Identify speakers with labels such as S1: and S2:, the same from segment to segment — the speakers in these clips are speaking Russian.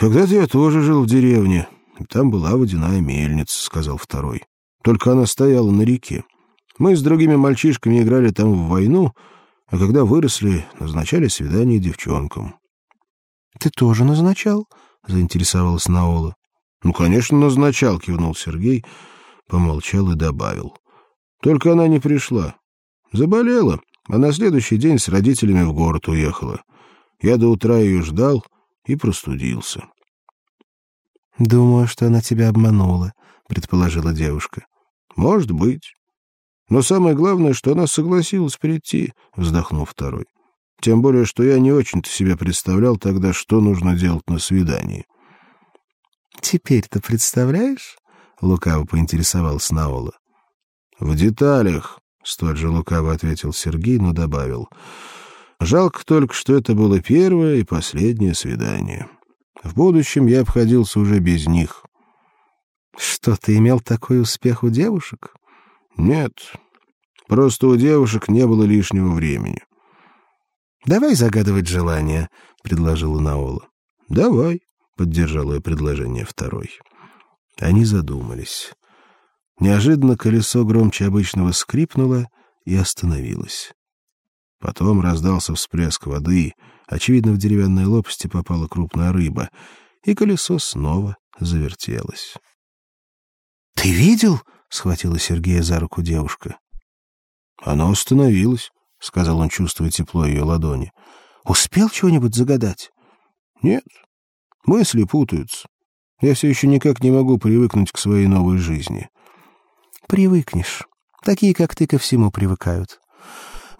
S1: Когда-то я тоже жил в деревне, и там была водяная мельница, сказал второй. Только она стояла на реке. Мы с другими мальчишками играли там в войну, а когда выросли, назначали свидание девчонкам.
S2: Ты тоже назначал? заинтересовалась Наола.
S1: Ну, конечно, назначал, кивнул Сергей, помолчал и добавил. Только она не пришла. Заболела, а на следующий день с родителями в город уехала. Я до утра ее ждал и простудился.
S2: Думаю, что она тебя обманула, предположила девушка.
S1: Может быть. Но самое главное, что она согласилась прийти, вздохнул второй. Тем более, что я не очень-то себе представлял тогда, что нужно делать на свидании.
S2: Теперь-то представляешь? лукаво поинтересовался Наола.
S1: В деталях, столь же лукаво ответил Сергей, но добавил: Жалко только, что это было первое и последнее свидание. В будущем я обходился уже без них.
S2: Что ты имел такой успех у девушек?
S1: Нет. Просто у девушек не было лишнего времени.
S2: Давай загадывать желание, предложила Наола.
S1: Давай, поддержал ее предложение второй.
S2: Они задумались. Неожиданно колесо громче обычного скрипнуло и остановилось.
S1: Потом раздался всплеск воды, очевидно, в деревянной лопасти попала крупная рыба, и колесо снова завертелось.
S2: Ты видел? схватила Сергея за руку девушка.
S1: Оно остановилось, сказал он, чувствуя тепло ее ладони.
S2: Успел чего-нибудь загадать?
S1: Нет. Мысли путаются. Я все еще никак не могу привыкнуть к своей новой жизни.
S2: Привыкнешь. Такие, как ты, ко всему привыкают.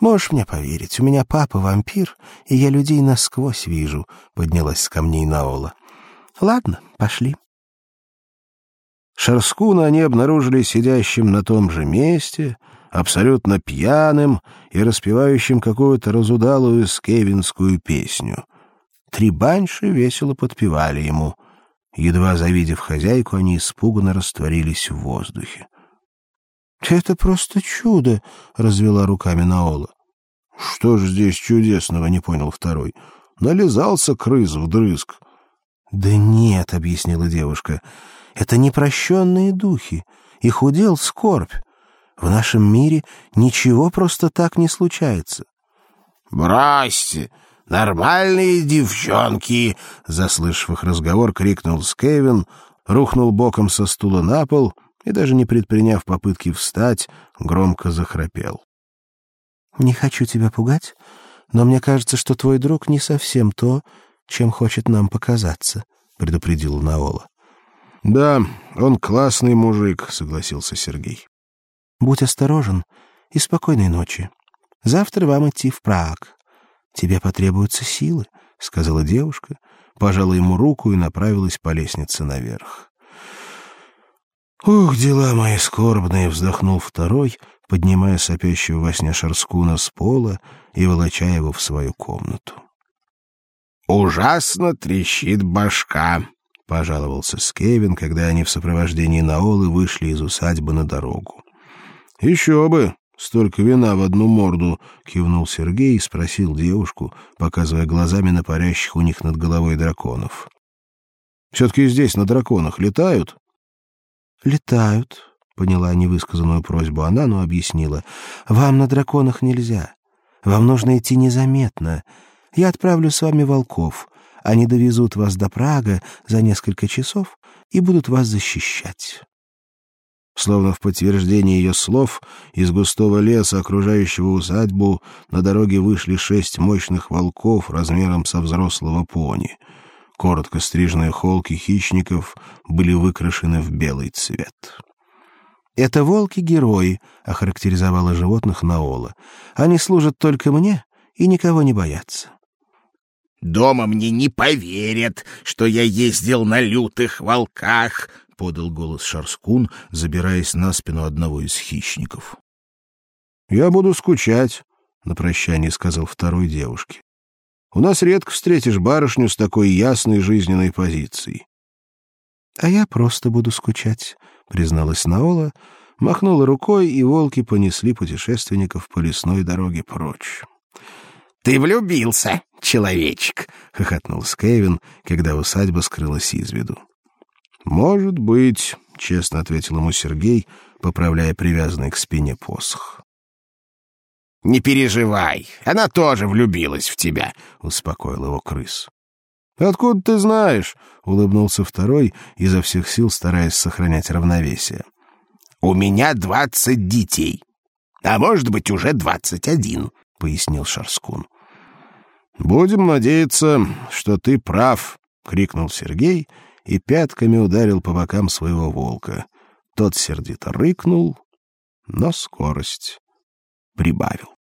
S2: Можешь мне поверить, у меня папа вампир, и я людей насквозь вижу, поднялась с камней Наола. Ладно, пошли.
S1: Шарскуна они обнаружили сидящим на том же месте, абсолютно пьяным и распевающим какую-то разудалую скевинскую песню. Три банши весело подпевали ему. Едва завидев хозяйку, они испуганно растворились в воздухе.
S2: Это просто чудо, развела руками Наола.
S1: Что ж здесь чудесного, не понял второй. Нализался крыс вдрызг.
S2: Да нет, объяснила девушка. Это непрощенные духи, их удел скорбь. В нашем мире ничего просто так не случается.
S1: Бросьте, нормальные девчонки, заслышав их разговор, крикнул Скевин, рухнул боком со стула на пол и даже не предприняв попытки встать, громко захрапел.
S2: Не хочу тебя пугать, но мне кажется, что твой друг не совсем то, чем хочет нам показаться, предупредил Наола.
S1: Да, он классный мужик, согласился Сергей.
S2: Будь осторожен и спокойной ночи. Завтра вам идти в Праг. Тебе потребуются силы, сказала девушка, пожала ему руку и направилась по лестнице наверх.
S1: Ух, дела мои скорбные, вздохнул второй, поднимая сопящего во сне Шарскуна с пола и волоча его в свою комнату. Ужасно трещит башка, пожаловался Скевин, когда они в сопровождении Наолы вышли из усадьбы на дорогу. Еще бы, столько вина в одну морду, кивнул Сергей и спросил девушку, показывая глазами на парящих у них над головой драконов. Все-таки здесь на драконах летают?
S2: Летают, поняла невысказанную просьбу она, но объяснила. Вам на драконах нельзя. Вам нужно идти незаметно. Я отправлю с вами волков. Они довезут вас до Прага за несколько часов и будут вас защищать.
S1: Словно в подтверждение ее слов, из густого леса, окружающего усадьбу, на дороге вышли шесть мощных волков размером со взрослого пони. Коротко стриженные холки хищников были выкрашены в белый цвет.
S2: Это волки-герои, охарактеризовала животных Наола. Они служат только мне и никого не боятся.
S3: Дома мне не поверят, что я ездил на лютых волках, подал голос Шарскун, забираясь на спину одного из хищников.
S1: Я буду скучать, на прощание сказал второй девушке. У нас редко встретишь барышню с такой ясной жизненной позицией.
S2: А я просто буду скучать, призналась Наола, махнула рукой, и волки понесли путешественников по лесной дороге прочь.
S3: Ты влюбился, человечек,
S1: хохотнул Скевин, когда усадьба скрылась из виду. Может быть, честно ответил ему Сергей, поправляя привязанный к спине посох.
S3: Не переживай, она тоже влюбилась в тебя,
S1: успокоил его крыс. Откуда ты знаешь? улыбнулся второй, изо всех сил стараясь сохранять равновесие.
S3: У меня двадцать детей, а может быть уже двадцать один, пояснил Шарскун.
S1: Будем надеяться, что ты прав, крикнул Сергей и пятками ударил по бокам своего волка. Тот сердито рыкнул, но скорость прибавил.